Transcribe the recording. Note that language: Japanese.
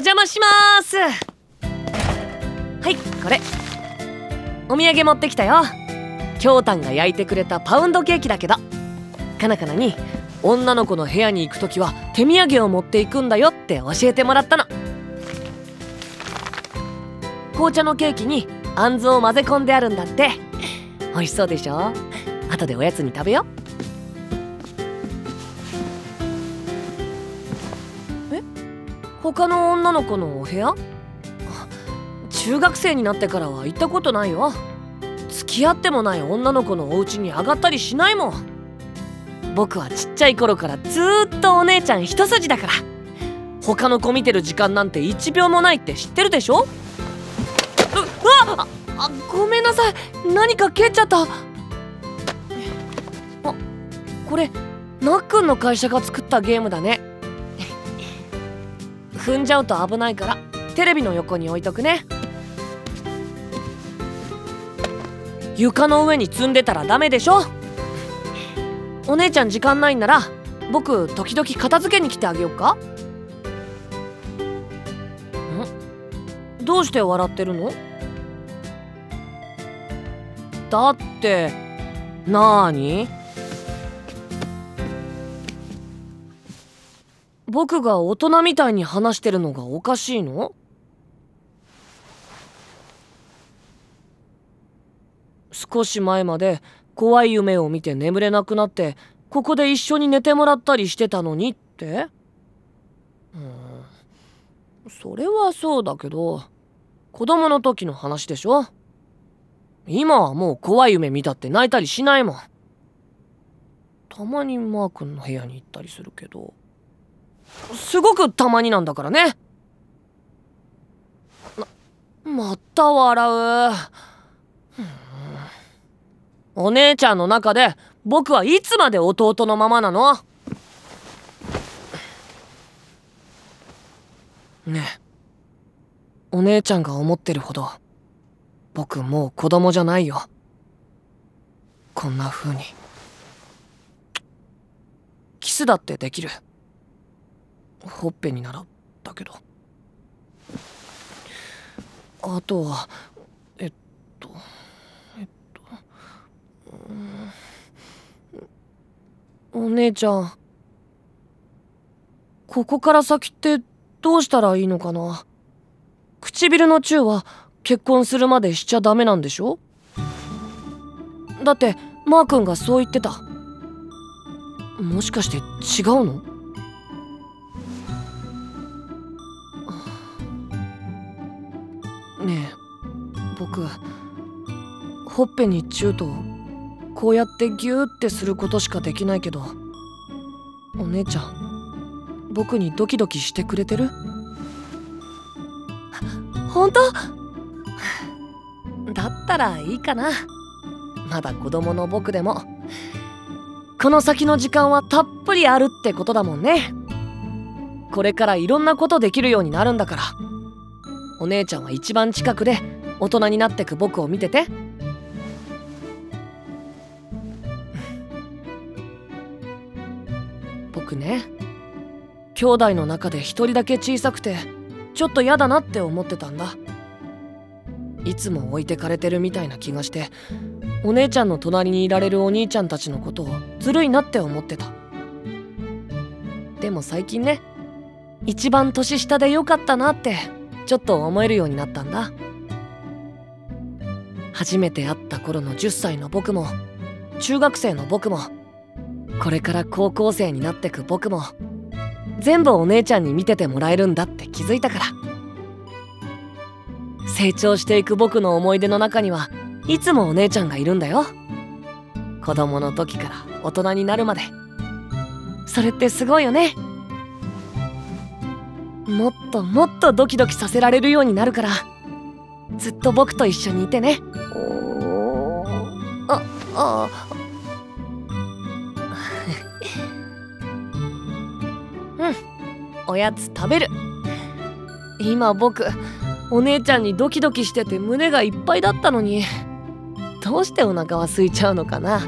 邪魔します。はいこれ。お土産持ってきたよ。きょうたんが焼いてくれたパウンドケーキだけど。かなかなに女の子の部屋に行く時は手土産を持っていくんだよって教えてもらったの。紅茶のケーキにあんずを混ぜ込んであるんだって。美味しそうでしょ？後でおやつに食べよえ他の女の子のお部屋？中学生になってからは行ったことないよ付き合ってもない女の子のお家に上がったりしないもん。僕はちっちゃい頃からずっとお姉ちゃん一筋だから。他の子見てる時間なんて1秒もないって知ってるでしょ？うわあごめんなさい。何か蹴っちゃった。あこれなっくんの会社が作ったゲームだね。踏んじゃうと危ないからテレビの横に置いとくね。床の上に積んでたらダメでしょ。お姉ちゃん時間ないんなら僕時々片付けに来てあげようか。ん？どうして笑ってるの？だってなーに？僕が大人みたいに話してるのがおかしいの？少し前まで怖い夢を見て眠れなくなってここで一緒に寝てもらったりしてたのにって？うん。それはそうだけど子供の時の話でしょ？今はもう怖い夢見たって泣いたりしないもん。たまにマー君の部屋に行ったりするけど。すごくたまになんだからね。また笑う。お姉ちゃんの中で僕はいつまで弟のままなの？ねえ。お姉ちゃんが思ってるほど僕もう子供じゃないよ。こんな風に。キスだってできる。ほっぺにならだけど。あとはえっとえっとお姉ちゃん。ここから先ってどうしたらいいのかな？唇のチューは結婚するまでしちゃダメなんでしょ？だってマー君がそう言ってた。もしかして違うの？僕ほっぺにチューとこうやってギューってすることしかできないけどお姉ちゃん僕にドキドキしてくれてる？本当？だったらいいかな。まだ子供の僕でもこの先の時間はたっぷりあるってことだもんね。これからいろんなことできるようになるんだから。お姉ちゃんは一番近くで大人になってく僕を見てて。僕ね兄弟の中で一人だけ小さくてちょっと嫌だなって思ってたんだ。いつも置いてかれてるみたいな気がしてお姉ちゃんの隣にいられるお兄ちゃんたちのことをずるいなって思ってた。でも最近ね一番年下でよかったなってちょっと思えるようになったんだ。初めて会った頃の10歳の僕も中学生の僕もこれから高校生になってく僕も全部お姉ちゃんに見ててもらえるんだって気づいたから。成長していく僕の思い出の中にはいつもお姉ちゃんがいるんだよ。子供の時から大人になるまで。それってすごいよね。もっともっとドキドキさせられるようになるから。ずっと僕と一緒にいてね。ああ。うん。おやつ食べる。今僕お姉ちゃんにドキドキしてて胸がいっぱいだったのにどうしてお腹は空いちゃうのかな